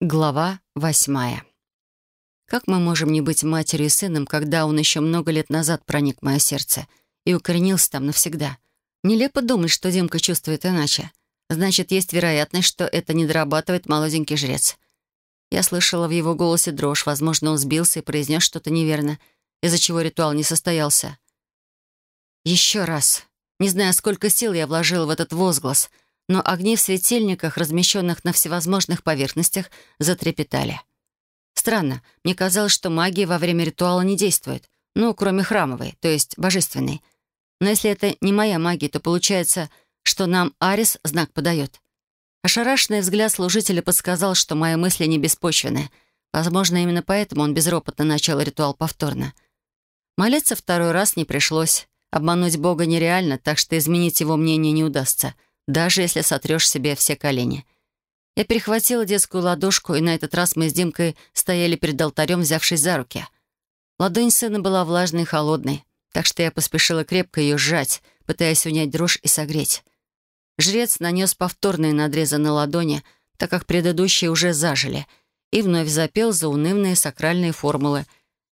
Глава восьмая. Как мы можем не быть матерью и сыном, когда он еще много лет назад проник в мое сердце и укоренился там навсегда? Нелепо думать, что Димка чувствует иначе. Значит, есть вероятность, что это не дорабатывает молоденький жрец. Я слышала в его голосе дрожь. Возможно, он сбился и произнес что-то неверно, из-за чего ритуал не состоялся. Еще раз. Не знаю, сколько сил я вложила в этот возглас — но огни в светильниках, размещенных на всевозможных поверхностях, затрепетали. Странно, мне казалось, что магия во время ритуала не действует, ну, кроме храмовой, то есть божественной. Но если это не моя магия, то получается, что нам Арис знак подает. Ошарашенный взгляд служителя подсказал, что мои мысли не беспочвены. Возможно, именно поэтому он безропотно начал ритуал повторно. Молиться второй раз не пришлось. Обмануть Бога нереально, так что изменить его мнение не удастся — даже если сотрешь себе все колени. Я перехватила детскую ладошку, и на этот раз мы с Димкой стояли перед алтарем, взявшись за руки. Ладонь сына была влажной и холодной, так что я поспешила крепко ее сжать, пытаясь унять дрожь и согреть. Жрец нанес повторные надрезы на ладони, так как предыдущие уже зажили, и вновь запел заунывные сакральные формулы,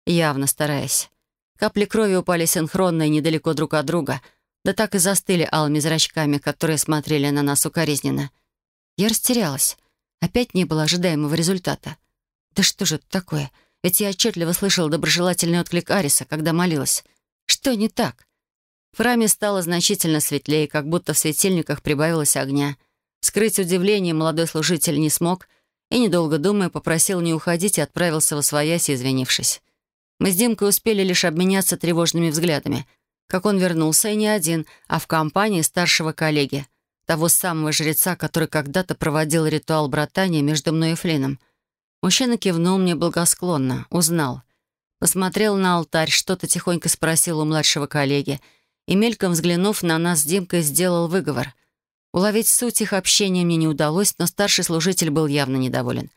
явно стараясь. Капли крови упали синхронно и недалеко друг от друга — да так и застыли алыми зрачками, которые смотрели на нас укоризненно. Я растерялась. Опять не было ожидаемого результата. Да что же это такое? Ведь я отчетливо слышала доброжелательный отклик Ариса, когда молилась. Что не так? В храме стало значительно светлее, как будто в светильниках прибавилось огня. Скрыть удивление молодой служитель не смог и, недолго думая, попросил не уходить и отправился во своясь, извинившись. Мы с Димкой успели лишь обменяться тревожными взглядами — как он вернулся, и не один, а в компании старшего коллеги, того самого жреца, который когда-то проводил ритуал братания между мной и Флином. Мужчина кивнул мне благосклонно, узнал. Посмотрел на алтарь, что-то тихонько спросил у младшего коллеги и, мельком взглянув на нас с Димкой, сделал выговор. Уловить суть их общения мне не удалось, но старший служитель был явно недоволен.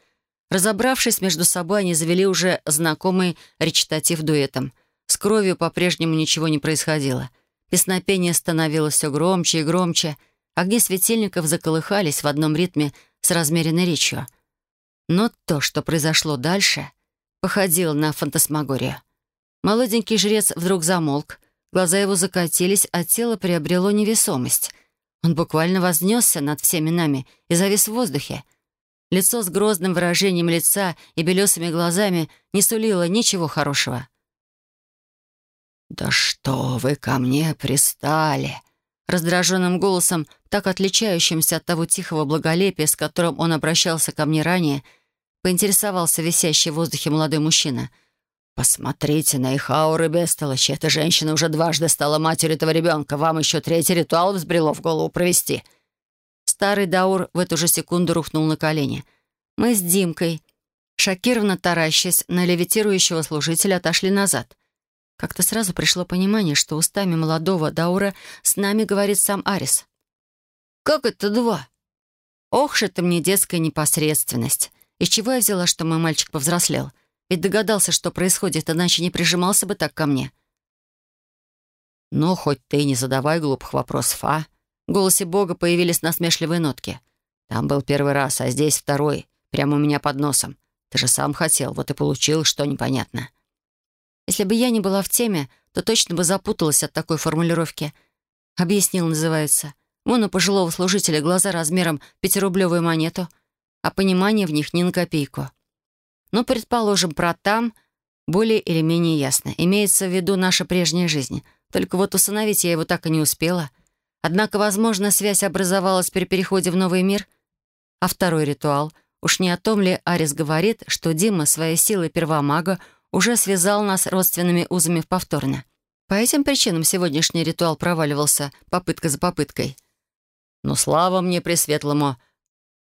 Разобравшись между собой, они завели уже знакомый речитатив дуэтом — с кровью по-прежнему ничего не происходило. Песнопение становилось все громче и громче. Огни светильников заколыхались в одном ритме с размеренной речью. Но то, что произошло дальше, походило на фантасмагорию. Молоденький жрец вдруг замолк, глаза его закатились, а тело приобрело невесомость. Он буквально вознесся над всеми нами и завис в воздухе. Лицо с грозным выражением лица и белесыми глазами не сулило ничего хорошего. «Да что вы ко мне пристали?» Раздраженным голосом, так отличающимся от того тихого благолепия, с которым он обращался ко мне ранее, поинтересовался висящий в воздухе молодой мужчина. «Посмотрите на их ауры, бестолочи. Эта женщина уже дважды стала матерью этого ребенка. Вам еще третий ритуал взбрело в голову провести». Старый Даур в эту же секунду рухнул на колени. Мы с Димкой, шокированно таращась на левитирующего служителя, отошли назад — как-то сразу пришло понимание, что устами молодого Даура с нами говорит сам Арис. «Как это два?» Ох же ты мне детская непосредственность. Из чего я взяла, что мой мальчик повзрослел? Ведь догадался, что происходит, иначе не прижимался бы так ко мне. «Ну, хоть ты не задавай глупых вопросов, а?» В голосе Бога появились насмешливые нотки. «Там был первый раз, а здесь второй, прямо у меня под носом. Ты же сам хотел, вот и получил, что непонятно». Если бы я не была в теме, то точно бы запуталась от такой формулировки. Объяснил, называется. Вон у пожилого служителя глаза размером пятирублевую монету, а понимание в них не на копейку. Но, предположим, про «там» более или менее ясно. Имеется в виду наша прежняя жизнь. Только вот усыновить я его так и не успела. Однако, возможно, связь образовалась при переходе в новый мир. А второй ритуал. Уж не о том ли Арис говорит, что Дима своей силой первомага уже связал нас родственными узами повторно. По этим причинам сегодняшний ритуал проваливался попытка за попыткой. «Ну, слава мне, Пресветлому!»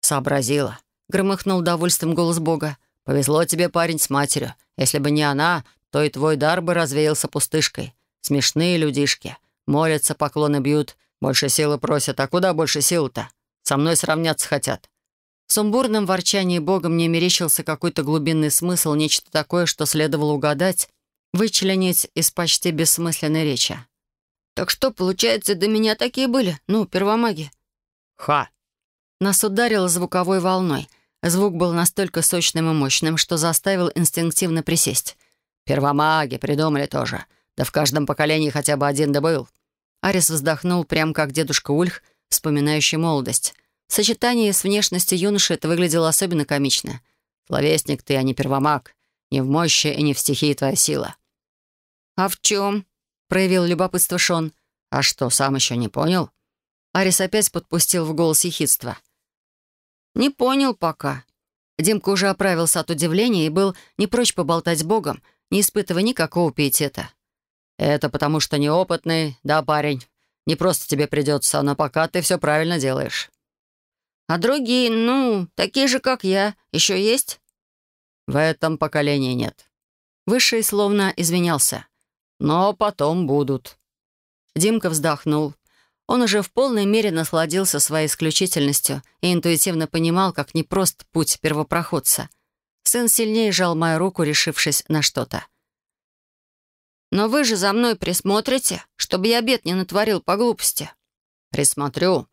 «Сообразила», — громыхнул довольством голос Бога. «Повезло тебе, парень, с матерью. Если бы не она, то и твой дар бы развеялся пустышкой. Смешные людишки. Молятся, поклоны бьют, больше силы просят. А куда больше сил-то? Со мной сравняться хотят. В сумбурном ворчании Бога мне мерещился какой-то глубинный смысл, нечто такое, что следовало угадать, вычленить из почти бессмысленной речи. «Так что, получается, до меня такие были? Ну, первомаги?» «Ха!» Нас ударило звуковой волной. Звук был настолько сочным и мощным, что заставил инстинктивно присесть. «Первомаги придумали тоже. Да в каждом поколении хотя бы один да был». Арис вздохнул, прям как дедушка Ульх, вспоминающий молодость. В сочетании с внешностью юноши это выглядело особенно комично. «Словесник ты, а не первомаг. Не в мощи и не в стихии твоя сила». «А в чем?» — проявил любопытство Шон. «А что, сам еще не понял?» Арис опять подпустил в голос ехидство. «Не понял пока». Димка уже оправился от удивления и был не прочь поболтать с Богом, не испытывая никакого пиетета. «Это потому что неопытный, да, парень. Не просто тебе придется, но пока ты все правильно делаешь». «А другие, ну, такие же, как я, еще есть?» «В этом поколении нет». Высший словно извинялся. «Но потом будут». Димка вздохнул. Он уже в полной мере насладился своей исключительностью и интуитивно понимал, как непрост путь первопроходца. Сын сильнее жал мою руку, решившись на что-то. «Но вы же за мной присмотрите, чтобы я бед не натворил по глупости». «Присмотрю.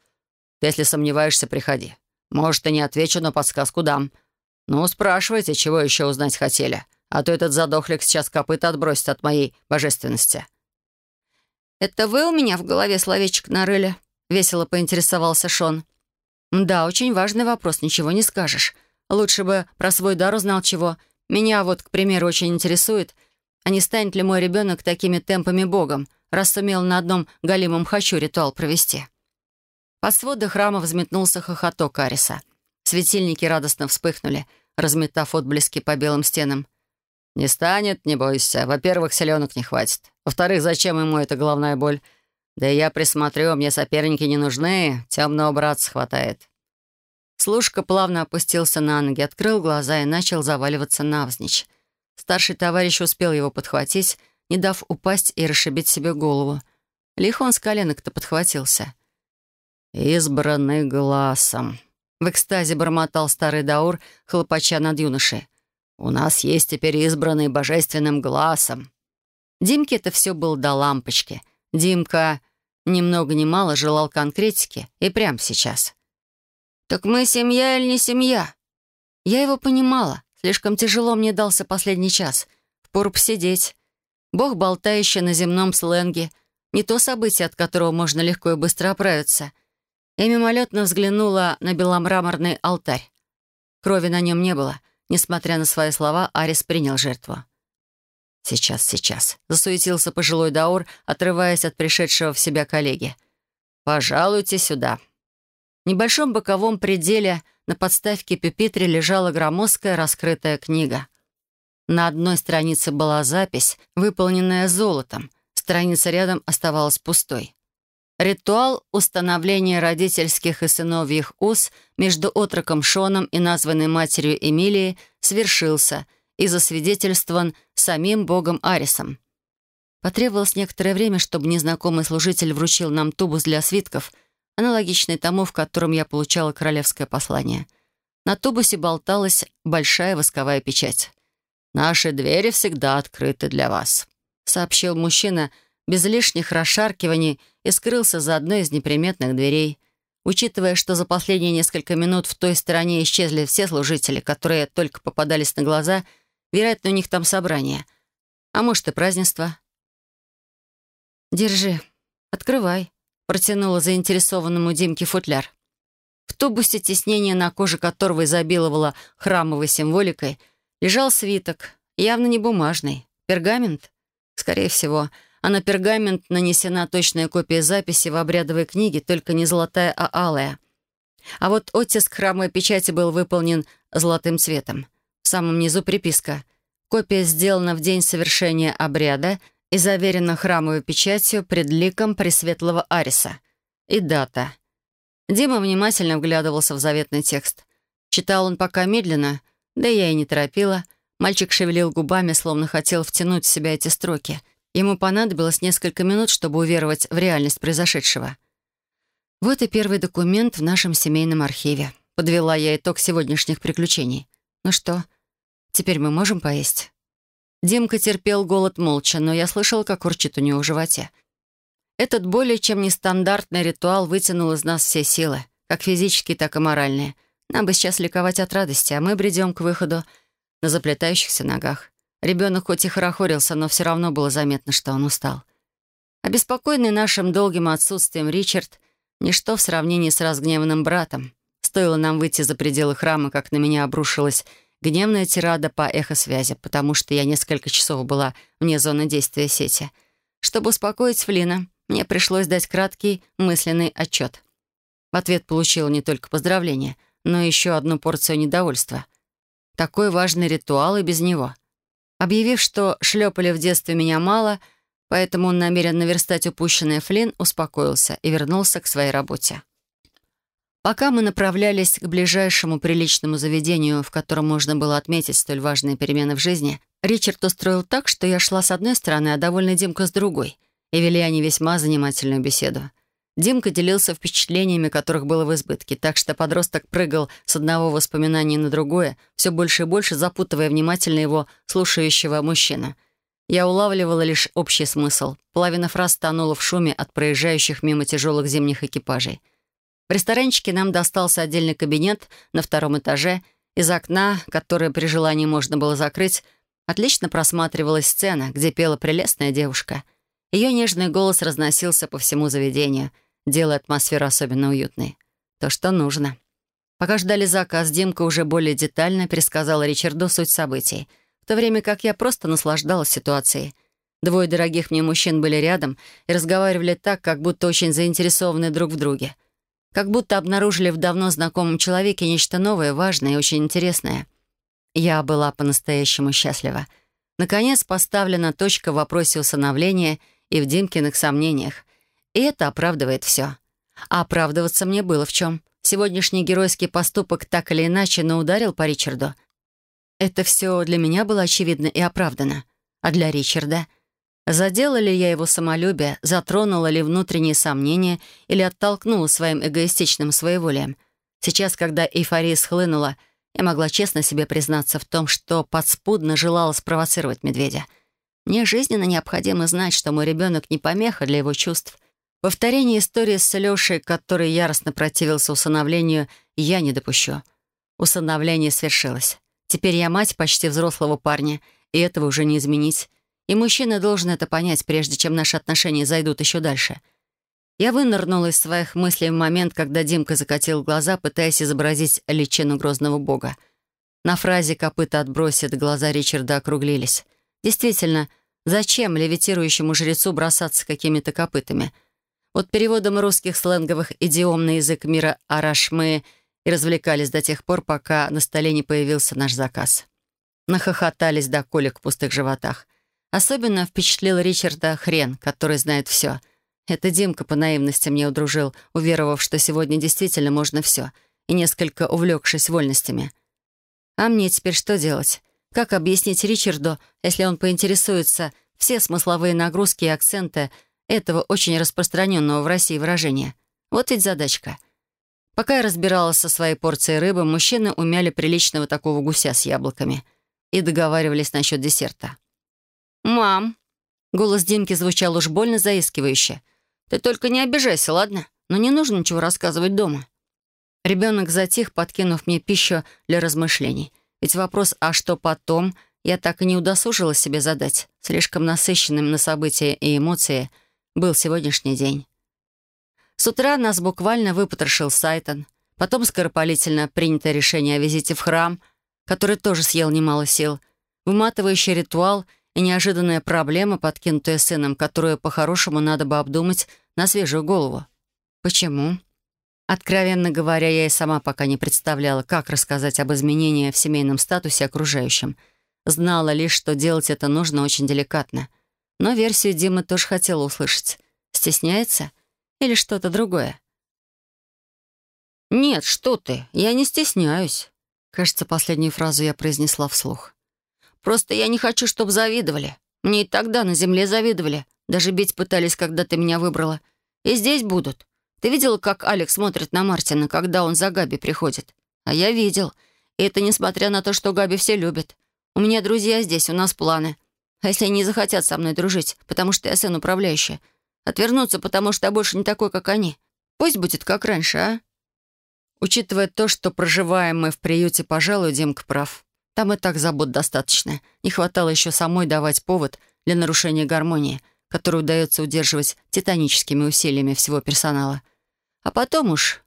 Если сомневаешься, приходи. Может, и не отвечу, но подсказку дам. Ну, спрашивайте, чего еще узнать хотели, а то этот задохлик сейчас копыта отбросит от моей божественности». «Это вы у меня в голове словечек нарыли?» — весело поинтересовался Шон. «Да, очень важный вопрос, ничего не скажешь. Лучше бы про свой дар узнал чего. Меня вот, к примеру, очень интересует, а не станет ли мой ребенок такими темпами богом, раз сумел на одном галимом хочу ритуал провести?» По своду храма взметнулся хохоток Ариса. Светильники радостно вспыхнули, разметав отблески по белым стенам. «Не станет, не бойся. Во-первых, селенок не хватит. Во-вторых, зачем ему эта головная боль? Да я присмотрю, мне соперники не нужны, темного братца хватает». Служка плавно опустился на ноги, открыл глаза и начал заваливаться навзничь. Старший товарищ успел его подхватить, не дав упасть и расшибить себе голову. Лихо он с коленок-то подхватился. «Избранный глазом», — в экстазе бормотал старый Даур, хлопача над юношей. У нас есть теперь избранный божественным глазом». Димке это все было до лампочки. Димка ни много ни мало желал конкретики, и прямо сейчас. «Так мы семья или не семья?» Я его понимала. Слишком тяжело мне дался последний час. Впору посидеть. Бог, болтающий на земном сленге. Не то событие, от которого можно легко и быстро оправиться. Я мимолетно взглянула на беломраморный алтарь. Крови на нем не было — Несмотря на свои слова, Арис принял жертву. «Сейчас, сейчас», — засуетился пожилой Даур, отрываясь от пришедшего в себя коллеги. «Пожалуйте сюда». В небольшом боковом пределе на подставке пюпитре лежала громоздкая раскрытая книга. На одной странице была запись, выполненная золотом. Страница рядом оставалась пустой. Ритуал установления родительских и сыновьих уз между отроком Шоном и названной матерью Эмилией свершился и засвидетельствован самим богом Арисом. Потребовалось некоторое время, чтобы незнакомый служитель вручил нам тубус для свитков, аналогичный тому, в котором я получала королевское послание. На тубусе болталась большая восковая печать. «Наши двери всегда открыты для вас», — сообщил мужчина — без лишних расшаркиваний и скрылся за одной из неприметных дверей. Учитывая, что за последние несколько минут в той стороне исчезли все служители, которые только попадались на глаза, вероятно, у них там собрание. А может, и празднество. «Держи, открывай», — протянула заинтересованному Димке футляр. В тубусе, теснение на коже которого изобиловало храмовой символикой, лежал свиток, явно не бумажный. Пергамент? Скорее всего, а на пергамент нанесена точная копия записи в обрядовой книге, только не золотая, а алая. А вот оттиск храмовой печати был выполнен золотым цветом. В самом низу приписка. Копия сделана в день совершения обряда и заверена храмовой печатью пред ликом Пресветлого Ариса. И дата. Дима внимательно вглядывался в заветный текст. Читал он пока медленно, да я и не торопила. Мальчик шевелил губами, словно хотел втянуть в себя эти строки — Ему понадобилось несколько минут, чтобы уверовать в реальность произошедшего. Вот и первый документ в нашем семейном архиве. Подвела я итог сегодняшних приключений. Ну что, теперь мы можем поесть? Димка терпел голод молча, но я слышал, как урчит у него в животе. Этот более чем нестандартный ритуал вытянул из нас все силы, как физические, так и моральные. Нам бы сейчас ликовать от радости, а мы бредем к выходу на заплетающихся ногах. Ребенок хоть и хорохорился, но все равно было заметно, что он устал. Обеспокоенный нашим долгим отсутствием Ричард — ничто в сравнении с разгневанным братом. Стоило нам выйти за пределы храма, как на меня обрушилась гневная тирада по эхосвязи, потому что я несколько часов была вне зоны действия сети. Чтобы успокоить Флина, мне пришлось дать краткий мысленный отчет. В ответ получила не только поздравления, но еще одну порцию недовольства. Такой важный ритуал и без него. Объявив, что шлепали в детстве меня мало, поэтому он намерен наверстать упущенное, Флинн успокоился и вернулся к своей работе. Пока мы направлялись к ближайшему приличному заведению, в котором можно было отметить столь важные перемены в жизни, Ричард устроил так, что я шла с одной стороны, а довольный Димка с другой, и вели они весьма занимательную беседу. Димка делился впечатлениями, которых было в избытке, так что подросток прыгал с одного воспоминания на другое, все больше и больше запутывая внимательно его слушающего мужчину. Я улавливала лишь общий смысл. Половина фраз тонула в шуме от проезжающих мимо тяжелых зимних экипажей — в ресторанчике нам достался отдельный кабинет на втором этаже. Из окна, которое при желании можно было закрыть, отлично просматривалась сцена, где пела прелестная девушка. Ее нежный голос разносился по всему заведению, делая атмосферу особенно уютной. То, что нужно. Пока ждали заказ, Димка уже более детально пересказала Ричарду суть событий, в то время как я просто наслаждалась ситуацией. Двое дорогих мне мужчин были рядом и разговаривали так, как будто очень заинтересованы друг в друге — как будто обнаружили в давно знакомом человеке нечто новое, важное и очень интересное. Я была по-настоящему счастлива. Наконец поставлена точка в вопросе усыновления и в Димкиных сомнениях. И это оправдывает все. А оправдываться мне было в чем. Сегодняшний геройский поступок так или иначе, но ударил по Ричарду. Это все для меня было очевидно и оправдано. А для Ричарда — Задела ли я его самолюбие, затронула ли внутренние сомнения или оттолкнула своим эгоистичным своеволием? Сейчас, когда эйфория схлынула, я могла честно себе признаться в том, что подспудно желала спровоцировать медведя. Мне жизненно необходимо знать, что мой ребенок не помеха для его чувств. Повторение истории с Лешей, который яростно противился усыновлению, я не допущу. Усыновление свершилось. Теперь я мать почти взрослого парня, и этого уже не изменить. И мужчина должен это понять, прежде чем наши отношения зайдут еще дальше. Я вынырнула из своих мыслей в момент, когда Димка закатил глаза, пытаясь изобразить личину грозного бога. На фразе «копыта отбросит» глаза Ричарда округлились. Действительно, зачем левитирующему жрецу бросаться какими-то копытами? Вот переводом русских сленговых идиом на язык мира араш мы и развлекались до тех пор, пока на столе не появился наш заказ. Нахохотались до колик в пустых животах. Особенно впечатлил Ричарда хрен, который знает все. Это Димка по наивности мне удружил, уверовав, что сегодня действительно можно все, и несколько увлекшись вольностями. А мне теперь что делать? Как объяснить Ричарду, если он поинтересуется все смысловые нагрузки и акценты этого очень распространенного в России выражения? Вот ведь задачка. Пока я разбиралась со своей порцией рыбы, мужчины умяли приличного такого гуся с яблоками и договаривались насчет десерта. «Мам!» Голос Димки звучал уж больно заискивающе. «Ты только не обижайся, ладно? Но не нужно ничего рассказывать дома». Ребенок затих, подкинув мне пищу для размышлений. Ведь вопрос «а что потом?» я так и не удосужила себе задать. Слишком насыщенным на события и эмоции был сегодняшний день. С утра нас буквально выпотрошил Сайтон. Потом скоропалительно принято решение о визите в храм, который тоже съел немало сил. Выматывающий ритуал — и неожиданная проблема, подкинутая сыном, которую по-хорошему надо бы обдумать на свежую голову. Почему? Откровенно говоря, я и сама пока не представляла, как рассказать об изменении в семейном статусе окружающим. Знала лишь, что делать это нужно очень деликатно. Но версию Димы тоже хотела услышать. Стесняется? Или что-то другое? «Нет, что ты, я не стесняюсь». Кажется, последнюю фразу я произнесла вслух. Просто я не хочу, чтобы завидовали. Мне и тогда на земле завидовали. Даже бить пытались, когда ты меня выбрала. И здесь будут. Ты видела, как Алекс смотрит на Мартина, когда он за Габи приходит? А я видел. И это несмотря на то, что Габи все любят. У меня друзья здесь, у нас планы. А если они захотят со мной дружить, потому что я сын управляющая? Отвернуться, потому что я больше не такой, как они? Пусть будет как раньше, а? Учитывая то, что проживаем мы в приюте, пожалуй, Димка прав. Там и так забот достаточно. Не хватало еще самой давать повод для нарушения гармонии, которую удается удерживать титаническими усилиями всего персонала. А потом уж...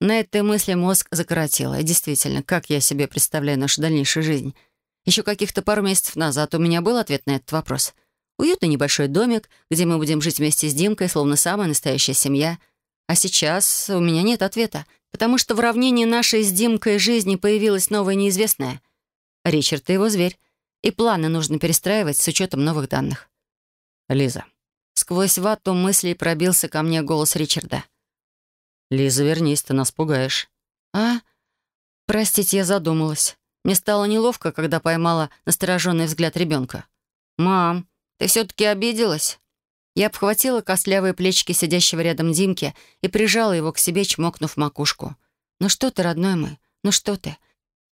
На этой мысли мозг закоротило. И действительно, как я себе представляю нашу дальнейшую жизнь? Еще каких-то пару месяцев назад у меня был ответ на этот вопрос. Уютный небольшой домик, где мы будем жить вместе с Димкой, словно самая настоящая семья. А сейчас у меня нет ответа, потому что в равнении нашей с Димкой жизни появилась новая неизвестная — Ричард и его зверь. И планы нужно перестраивать с учетом новых данных. Лиза. Сквозь вату мыслей пробился ко мне голос Ричарда. «Лиза, вернись, ты нас пугаешь». «А? Простите, я задумалась. Мне стало неловко, когда поймала настороженный взгляд ребенка. «Мам, ты все-таки обиделась?» Я обхватила костлявые плечики сидящего рядом Димки и прижала его к себе, чмокнув макушку. «Ну что ты, родной мой? Ну что ты?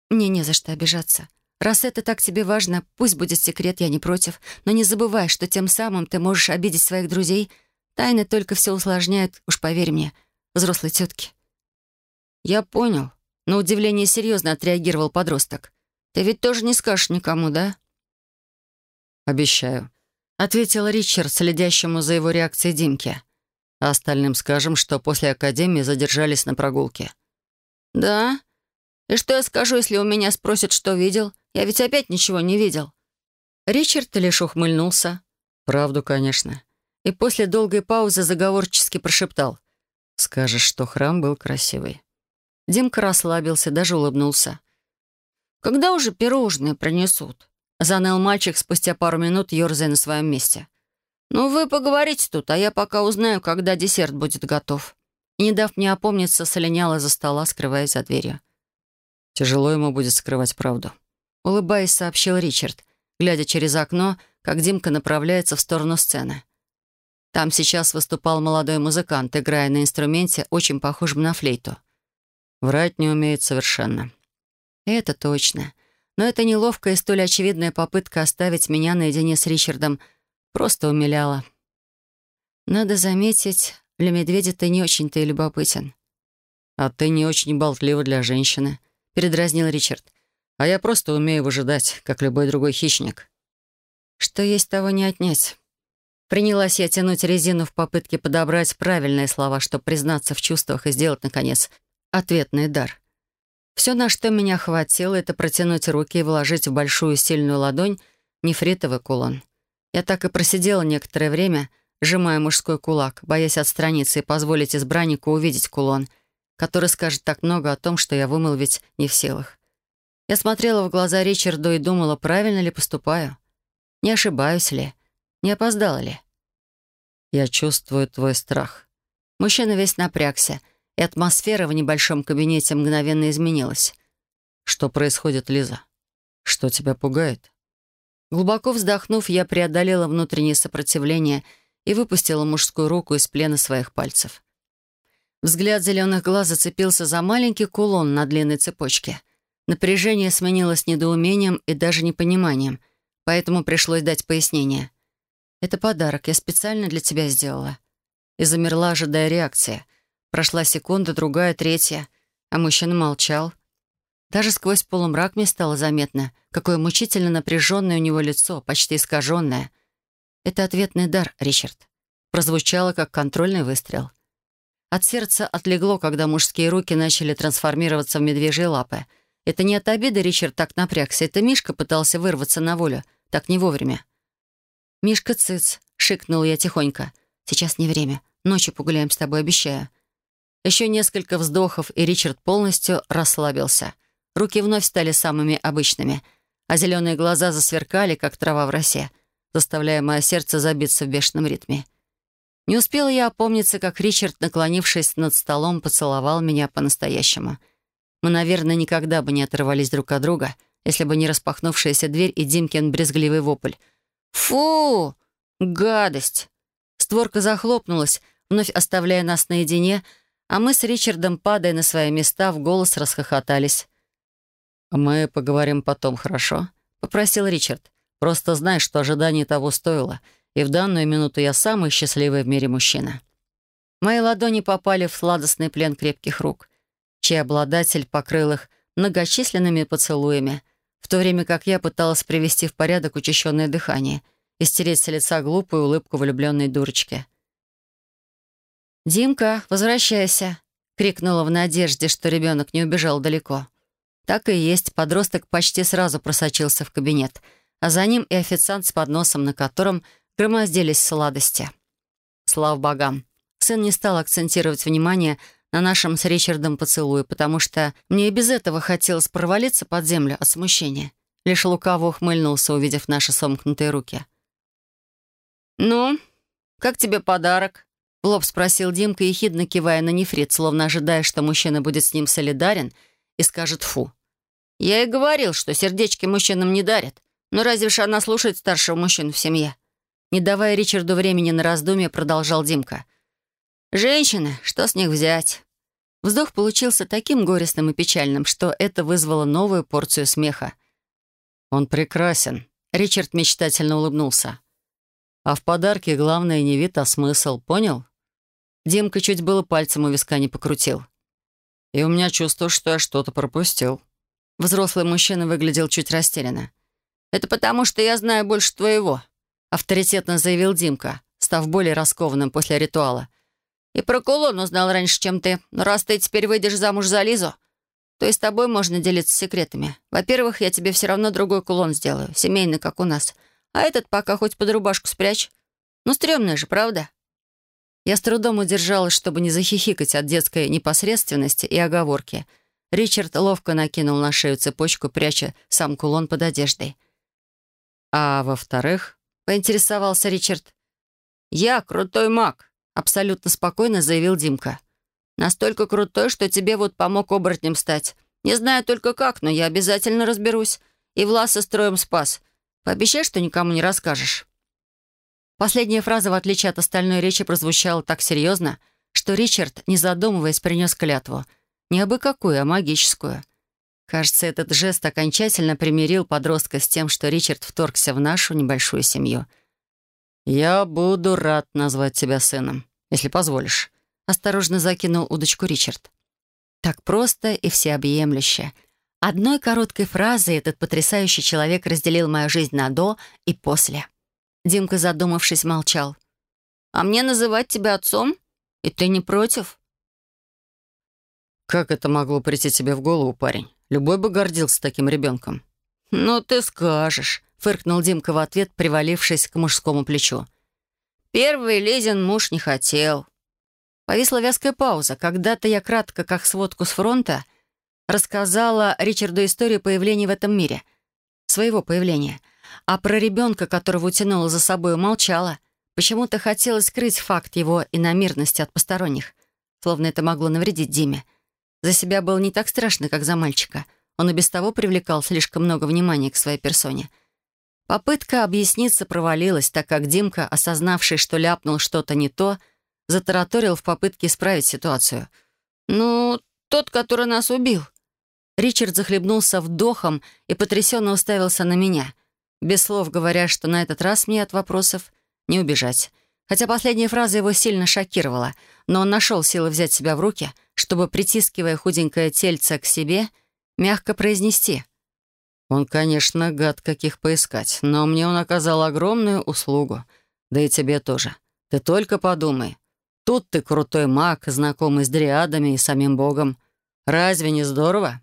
Мне не за что обижаться. Раз это так тебе важно, пусть будет секрет, я не против. Но не забывай, что тем самым ты можешь обидеть своих друзей. Тайны только все усложняют, уж поверь мне, взрослой тетки. Я понял. На удивление серьезно отреагировал подросток. Ты ведь тоже не скажешь никому, да? Обещаю. Ответил Ричард, следящему за его реакцией Димки. А остальным скажем, что после академии задержались на прогулке. «Да? И что я скажу, если у меня спросят, что видел? Я ведь опять ничего не видел». Ричард лишь ухмыльнулся. «Правду, конечно». И после долгой паузы заговорчески прошептал. «Скажешь, что храм был красивый». Димка расслабился, даже улыбнулся. «Когда уже пирожные принесут?» Заныл мальчик спустя пару минут, ерзая на своем месте. «Ну, вы поговорите тут, а я пока узнаю, когда десерт будет готов». И, не дав мне опомниться, слиняла за стола, скрываясь за дверью. Тяжело ему будет скрывать правду. Улыбаясь, сообщил Ричард, глядя через окно, как Димка направляется в сторону сцены. Там сейчас выступал молодой музыкант, играя на инструменте, очень похожем на флейту. Врать не умеет совершенно. Это точно. Но эта неловкая и столь очевидная попытка оставить меня наедине с Ричардом просто умиляла. Надо заметить, для медведя ты не очень-то и любопытен. А ты не очень болтлива для женщины. — передразнил Ричард. «А я просто умею выжидать, как любой другой хищник». «Что есть, того не отнять». Принялась я тянуть резину в попытке подобрать правильные слова, чтобы признаться в чувствах и сделать, наконец, ответный дар. Все, на что меня хватило, это протянуть руки и вложить в большую сильную ладонь нефритовый кулон. Я так и просидела некоторое время, сжимая мужской кулак, боясь отстраниться и позволить избраннику увидеть кулон — который скажет так много о том, что я вымолвить не в силах. Я смотрела в глаза Ричарду и думала, правильно ли поступаю. Не ошибаюсь ли? Не опоздала ли? «Я чувствую твой страх». Мужчина весь напрягся, и атмосфера в небольшом кабинете мгновенно изменилась. «Что происходит, Лиза? Что тебя пугает?» Глубоко вздохнув, я преодолела внутреннее сопротивление и выпустила мужскую руку из плена своих пальцев. Взгляд зеленых глаз зацепился за маленький кулон на длинной цепочке. Напряжение сменилось недоумением и даже непониманием, поэтому пришлось дать пояснение. «Это подарок, я специально для тебя сделала». И замерла, ожидая реакции. Прошла секунда, другая, третья, а мужчина молчал. Даже сквозь полумрак мне стало заметно, какое мучительно напряженное у него лицо, почти искаженное. «Это ответный дар, Ричард». Прозвучало, как контрольный выстрел. От сердца отлегло, когда мужские руки начали трансформироваться в медвежьи лапы. Это не от обиды Ричард так напрягся, это Мишка пытался вырваться на волю, так не вовремя. «Мишка, цыц!» — шикнул я тихонько. «Сейчас не время. Ночью погуляем с тобой, обещаю». Еще несколько вздохов, и Ричард полностью расслабился. Руки вновь стали самыми обычными, а зеленые глаза засверкали, как трава в росе, заставляя мое сердце забиться в бешеном ритме. Не успела я опомниться, как Ричард, наклонившись над столом, поцеловал меня по-настоящему. Мы, наверное, никогда бы не оторвались друг от друга, если бы не распахнувшаяся дверь и Димкин брезгливый вопль. «Фу! Гадость!» Створка захлопнулась, вновь оставляя нас наедине, а мы с Ричардом, падая на свои места, в голос расхохотались. «Мы поговорим потом, хорошо?» — попросил Ричард. «Просто знай, что ожидание того стоило — и в данную минуту я самый счастливый в мире мужчина. Мои ладони попали в сладостный плен крепких рук. чей обладатель покрыл их многочисленными поцелуями, в то время как я пыталась привести в порядок учащенное дыхание и стереть с лица глупую улыбку влюбленной дурочки. «Димка, возвращайся!» — крикнула в надежде, что ребенок не убежал далеко. Так и есть, подросток почти сразу просочился в кабинет, а за ним и официант с подносом, на котором громоздились сладости. Слава богам, сын не стал акцентировать внимание на нашем с Ричардом поцелуе, потому что мне и без этого хотелось провалиться под землю от смущения. Лишь лукаво ухмыльнулся, увидев наши сомкнутые руки. «Ну, как тебе подарок?» — лоб спросил Димка, ехидно кивая на нефрит, словно ожидая, что мужчина будет с ним солидарен и скажет «фу». Я и говорил, что сердечки мужчинам не дарят. Но разве ж она слушает старшего мужчину в семье? Не давая Ричарду времени на раздумье, продолжал Димка. «Женщины, что с них взять?» Вздох получился таким горестным и печальным, что это вызвало новую порцию смеха. «Он прекрасен», — Ричард мечтательно улыбнулся. «А в подарке главное не вид, а смысл, понял?» Димка чуть было пальцем у виска не покрутил. «И у меня чувство, что я что-то пропустил». Взрослый мужчина выглядел чуть растерянно. «Это потому, что я знаю больше твоего», — авторитетно заявил Димка, став более раскованным после ритуала. «И про кулон узнал раньше, чем ты. Но раз ты теперь выйдешь замуж за Лизу, то и с тобой можно делиться секретами. Во-первых, я тебе все равно другой кулон сделаю, семейный, как у нас. А этот пока хоть под рубашку спрячь. Ну, стрёмный же, правда?» Я с трудом удержалась, чтобы не захихикать от детской непосредственности и оговорки — Ричард ловко накинул на шею цепочку, пряча сам кулон под одеждой. «А во-вторых?» — поинтересовался Ричард. «Я крутой маг», — абсолютно спокойно заявил Димка. «Настолько крутой, что тебе вот помог оборотнем стать. Не знаю только как, но я обязательно разберусь. И Власа строем спас. Пообещай, что никому не расскажешь». Последняя фраза, в отличие от остальной речи, прозвучала так серьезно, что Ричард, не задумываясь, принес клятву — не абы какую, а магическую. Кажется, этот жест окончательно примирил подростка с тем, что Ричард вторгся в нашу небольшую семью. «Я буду рад назвать тебя сыном, если позволишь», — осторожно закинул удочку Ричард. Так просто и всеобъемлюще. Одной короткой фразой этот потрясающий человек разделил мою жизнь на «до» и «после». Димка, задумавшись, молчал. «А мне называть тебя отцом? И ты не против?» «Как это могло прийти тебе в голову, парень? Любой бы гордился таким ребенком». «Ну ты скажешь», — фыркнул Димка в ответ, привалившись к мужскому плечу. «Первый Лизин муж не хотел». Повисла вязкая пауза. Когда-то я кратко, как сводку с фронта, рассказала Ричарду историю появления в этом мире. Своего появления. А про ребенка, которого утянула за собой, молчала. Почему-то хотелось скрыть факт его иномирности от посторонних. Словно это могло навредить Диме. За себя было не так страшно, как за мальчика. Он и без того привлекал слишком много внимания к своей персоне. Попытка объясниться провалилась, так как Димка, осознавший, что ляпнул что-то не то, затараторил в попытке исправить ситуацию. «Ну, тот, который нас убил». Ричард захлебнулся вдохом и потрясенно уставился на меня, без слов говоря, что на этот раз мне от вопросов не убежать. Хотя последняя фраза его сильно шокировала, но он нашел силы взять себя в руки, чтобы, притискивая худенькое тельце к себе, мягко произнести. «Он, конечно, гад каких поискать, но мне он оказал огромную услугу. Да и тебе тоже. Ты только подумай. Тут ты крутой маг, знакомый с дриадами и самим богом. Разве не здорово?»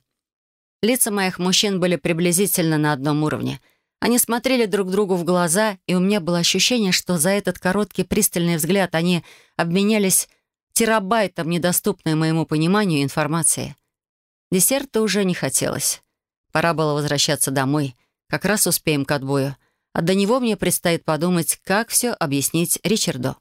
Лица моих мужчин были приблизительно на одном уровне — они смотрели друг другу в глаза, и у меня было ощущение, что за этот короткий пристальный взгляд они обменялись терабайтом недоступной моему пониманию информации. Десерта уже не хотелось. Пора было возвращаться домой. Как раз успеем к отбою. А до него мне предстоит подумать, как все объяснить Ричарду.